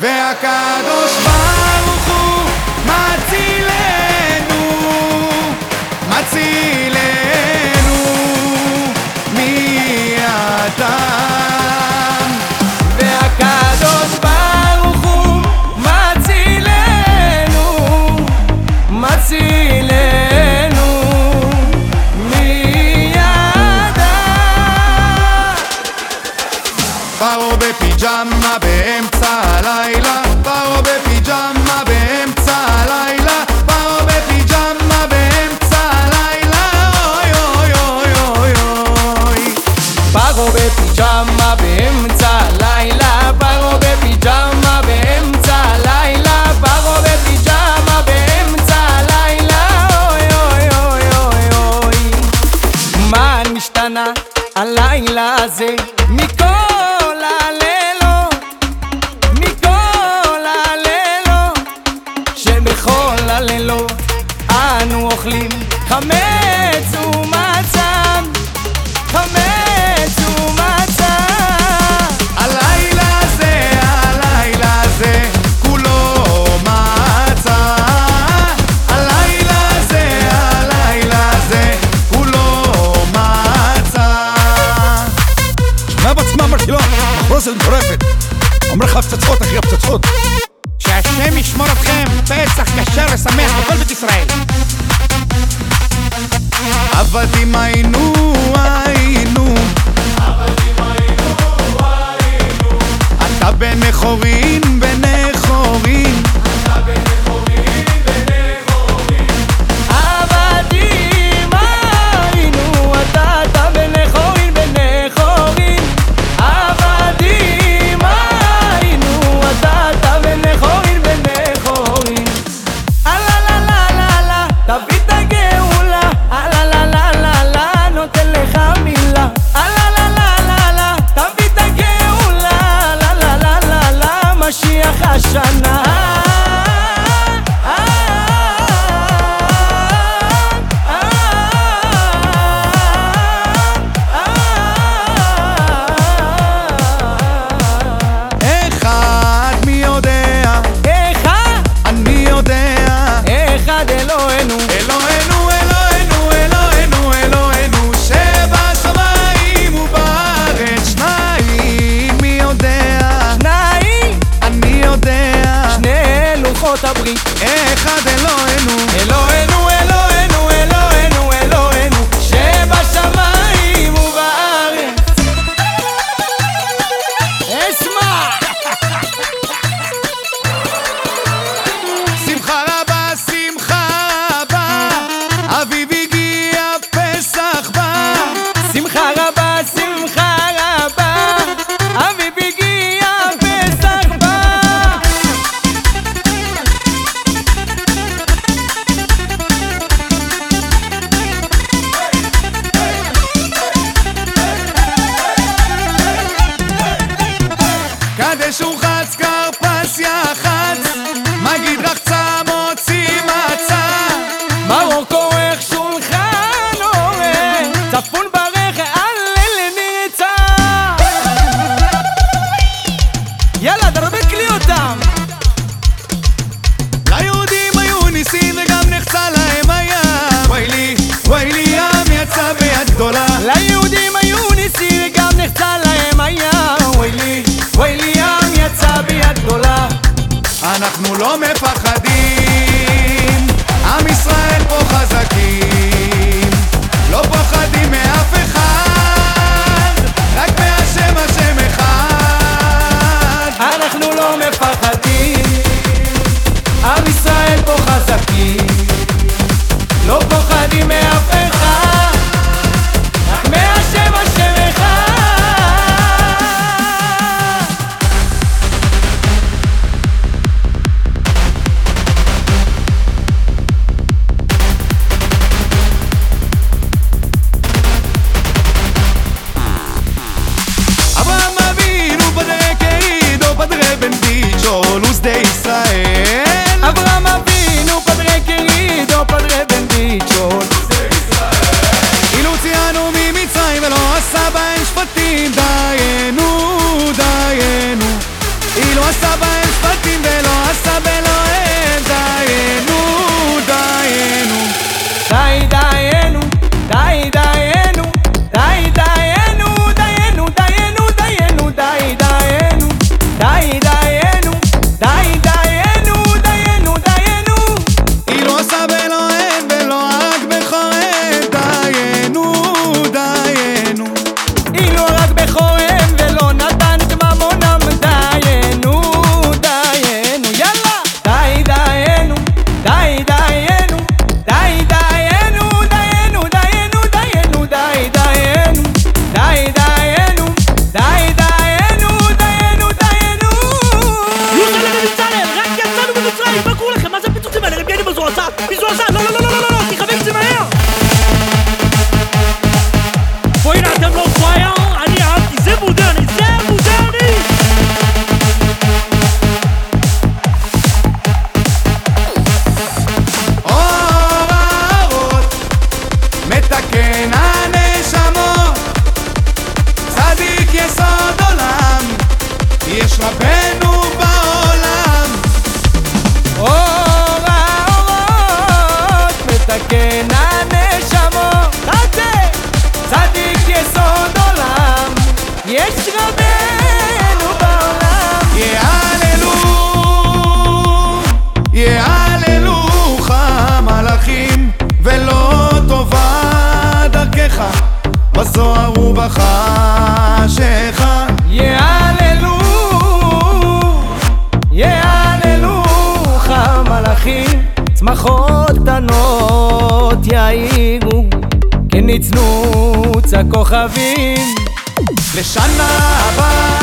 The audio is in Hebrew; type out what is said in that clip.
והקדוש ברוך הוא מצילנו, מצילנו בפיג'מה באמצע הלילה פרעה בפיג'מה באמצע הלילה פרעה בפיג'מה באמצע הלילה אוי אוי אוי אוי אוי. פרעה בפיג'מה באמצע הלילה פרעה בפיג'מה באמצע הלילה פרעה בפיג'מה באמצע הלילה אוי אוי אוי אוי אוי. מה נשתנה הלילה הזה? מכל אוכלים חמץ ומצה, חמץ ומצה. הלילה הזה, הלילה הזה, כולו מצה. הלילה הזה, הלילה הזה, כולו מצה. שומע בעצמה אמרתי לו, מחרוזת מטורפת. אומר לך הפצצות אחי הפצצות. שהשם ישמור אתכם, פסח כשר ושמח בכל בית ישראל. עבדים היינו, היינו. אתה בן חורין, בן Ashana הברית, אחד אלוהינו, אלוהינו, קדש ורחץ, כרפס יחץ, מגיד רחצה, no me pases. 你说啥？No No No。רוחות קטנות יאירו כנצנוץ כן הכוכבים. לשנה הבאה